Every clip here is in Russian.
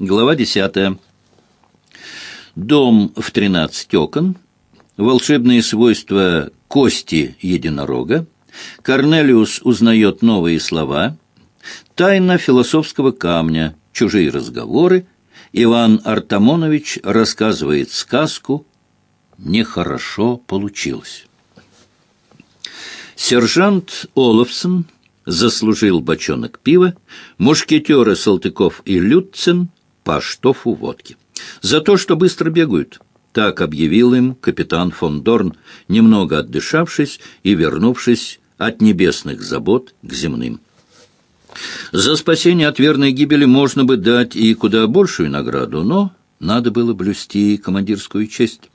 Глава десятая. Дом в тринадцать окон. Волшебные свойства кости единорога. Корнелиус узнает новые слова. Тайна философского камня. Чужие разговоры. Иван Артамонович рассказывает сказку. Нехорошо получилось. Сержант Олафсон заслужил бочонок пива, мушкетеры Салтыков и Люцин по штофу водки. За то, что быстро бегают. Так объявил им капитан фон Дорн, немного отдышавшись и вернувшись от небесных забот к земным. За спасение от верной гибели можно бы дать и куда большую награду, но надо было блюсти командирскую честь.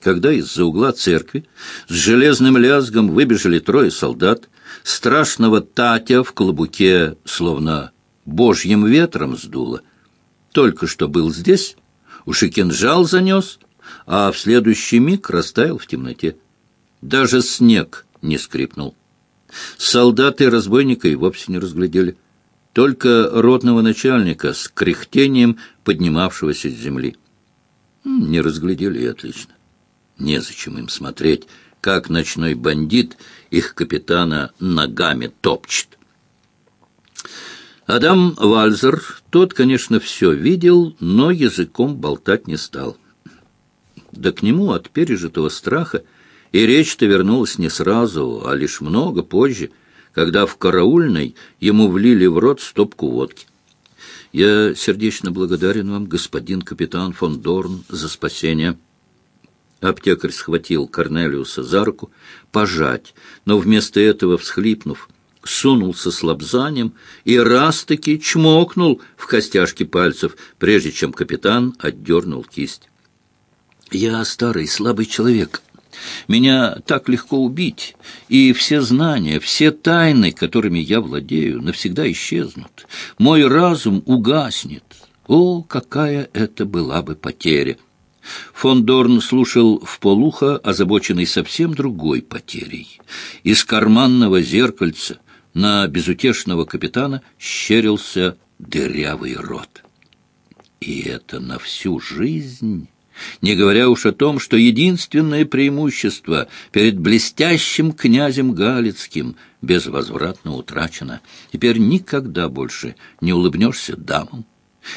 Когда из-за угла церкви с железным лязгом выбежали трое солдат, страшного Татя в клобуке словно божьим ветром сдуло — только что был здесь, уж и кинжал занес, а в следующий миг растаял в темноте. Даже снег не скрипнул. Солдаты разбойника и вовсе не разглядели. Только родного начальника с кряхтением поднимавшегося с земли. Не разглядели и отлично. Незачем им смотреть, как ночной бандит их капитана ногами топчет. Адам Вальзер, тот, конечно, все видел, но языком болтать не стал. Да к нему от пережитого страха и речь-то вернулась не сразу, а лишь много позже, когда в караульной ему влили в рот стопку водки. «Я сердечно благодарен вам, господин капитан фон Дорн, за спасение». Аптекарь схватил Корнелиуса за руку, пожать, но вместо этого, всхлипнув, сунулся с лобзанием и раз-таки чмокнул в костяшки пальцев, прежде чем капитан отдернул кисть. «Я старый, слабый человек. Меня так легко убить, и все знания, все тайны, которыми я владею, навсегда исчезнут. Мой разум угаснет. О, какая это была бы потеря!» Фон Дорн слушал в полухо, озабоченный совсем другой потерей. Из карманного зеркальца на безутешного капитана щерился дырявый рот. И это на всю жизнь, не говоря уж о том, что единственное преимущество перед блестящим князем Галицким безвозвратно утрачено. Теперь никогда больше не улыбнешься дамам,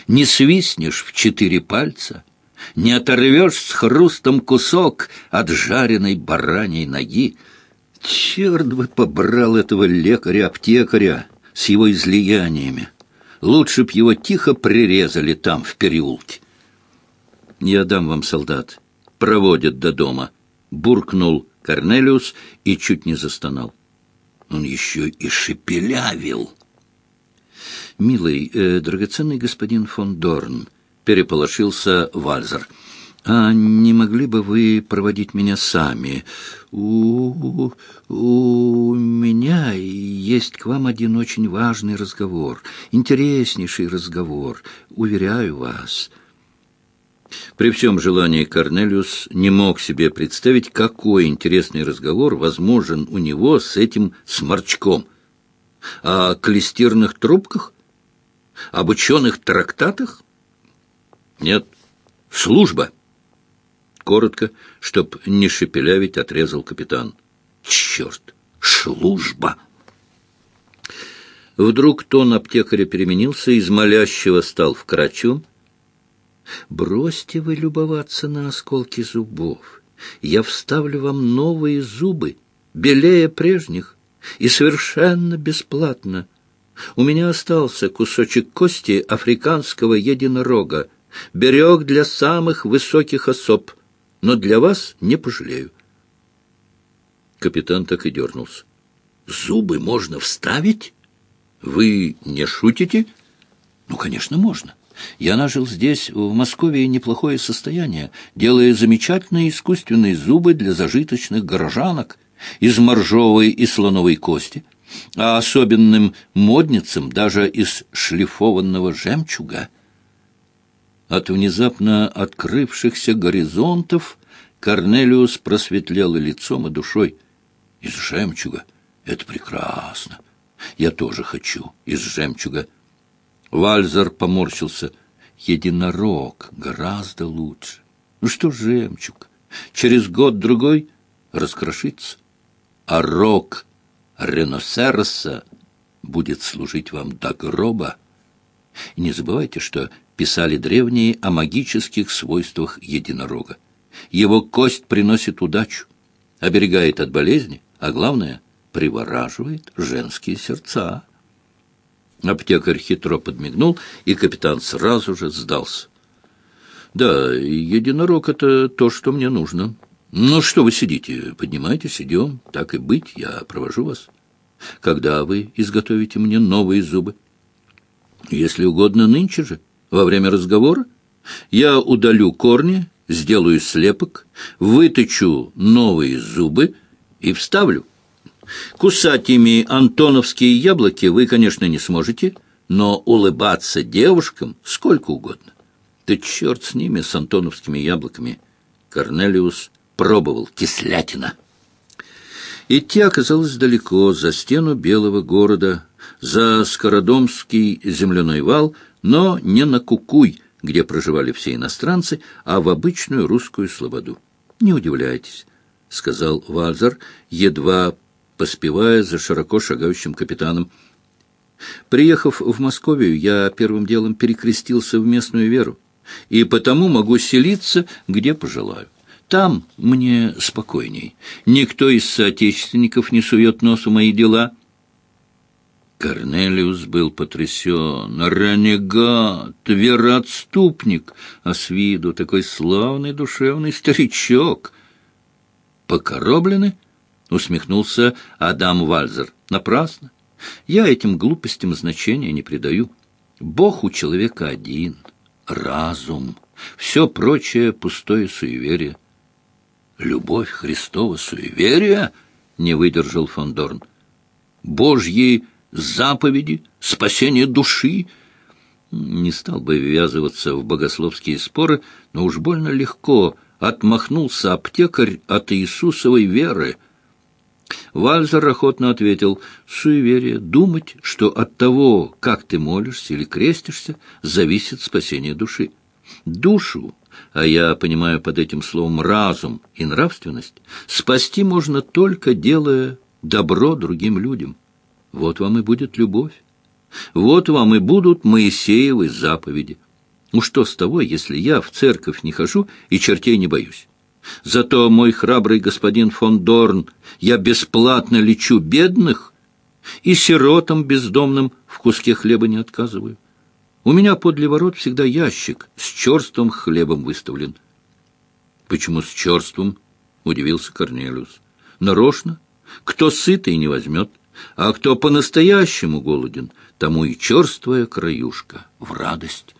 не свистнешь в четыре пальца, не оторвешь с хрустом кусок от жареной бараньей ноги, Черт бы побрал этого лекаря-аптекаря с его излияниями. Лучше б его тихо прирезали там, в переулке. Я дам вам, солдат. Проводят до дома. Буркнул Корнелиус и чуть не застонал. Он еще и шепелявил. «Милый, э, драгоценный господин фон Дорн», — переполошился Вальзер, — а не могли бы вы проводить меня сами? У, у меня есть к вам один очень важный разговор, интереснейший разговор, уверяю вас». При всем желании Корнелиус не мог себе представить, какой интересный разговор возможен у него с этим сморчком. О клестирных трубках? Об ученых трактатах? Нет, служба — коротко, чтоб не шепелявить, отрезал капитан. Черт! Служба! Вдруг тон аптекаря переменился, из молящего стал вкрадчивым. «Бросьте вы любоваться на осколки зубов. Я вставлю вам новые зубы, белее прежних, и совершенно бесплатно. У меня остался кусочек кости африканского единорога, берег для самых высоких особ но для вас не пожалею. Капитан так и дернулся. Зубы можно вставить? Вы не шутите? Ну, конечно, можно. Я нажил здесь, в Москве, неплохое состояние, делая замечательные искусственные зубы для зажиточных горожанок из моржовой и слоновой кости, а особенным модницам даже из шлифованного жемчуга — от внезапно открывшихся горизонтов Корнелиус просветлел и лицом, и душой. Из жемчуга. Это прекрасно. Я тоже хочу из жемчуга. Вальзер поморщился. Единорог гораздо лучше. Ну что жемчуг? Через год-другой раскрошится, а рог реносерса будет служить вам до гроба. И не забывайте, что писали древние о магических свойствах единорога. Его кость приносит удачу, оберегает от болезни, а главное, привораживает женские сердца. Аптекарь хитро подмигнул, и капитан сразу же сдался. «Да, единорог — это то, что мне нужно. Ну, что вы сидите? Поднимайтесь, идем. Так и быть, я провожу вас. Когда вы изготовите мне новые зубы?» «Если угодно, нынче же, во время разговора. Я удалю корни, сделаю слепок, выточу новые зубы и вставлю». Кусать ими антоновские яблоки вы, конечно, не сможете, но улыбаться девушкам сколько угодно. Да черт с ними, с антоновскими яблоками. Корнелиус пробовал кислятина. Идти оказалось далеко, за стену белого города, за Скородомский земляной вал, но не на Кукуй, где проживали все иностранцы, а в обычную русскую слободу. «Не удивляйтесь», — сказал Вальзер, едва поспевая за широко шагающим капитаном. Приехав в Московию, я первым делом перекрестился в местную веру, и потому могу селиться, где пожелаю. Там мне спокойней. Никто из соотечественников не сует нос в мои дела. Корнелиус был потрясен. Ренегат, вероотступник, а с виду такой славный душевный старичок. Покороблены? — усмехнулся Адам Вальзер. Напрасно. Я этим глупостям значения не придаю. Бог у человека один — разум. Все прочее — пустое суеверие. «Любовь Христова суеверия?» — не выдержал фон Дорн. «Божьи заповеди, спасение души?» Не стал бы ввязываться в богословские споры, но уж больно легко отмахнулся аптекарь от Иисусовой веры — Вальзер охотно ответил, «Суеверие, думать, что от того, как ты молишься или крестишься, зависит спасение души. Душу, а я понимаю под этим словом разум и нравственность, спасти можно только делая добро другим людям. Вот вам и будет любовь. Вот вам и будут Моисеевы заповеди. Ну что с того, если я в церковь не хожу и чертей не боюсь? Зато, мой храбрый господин фон Дорн, я бесплатно лечу бедных и сиротам бездомным в куске хлеба не отказываю. У меня подле ворот всегда ящик с черствым хлебом выставлен. — Почему с черством? — удивился Корнелиус. — Нарочно. Кто сытый не возьмет, а кто по-настоящему голоден, тому и черствая краюшка в радость.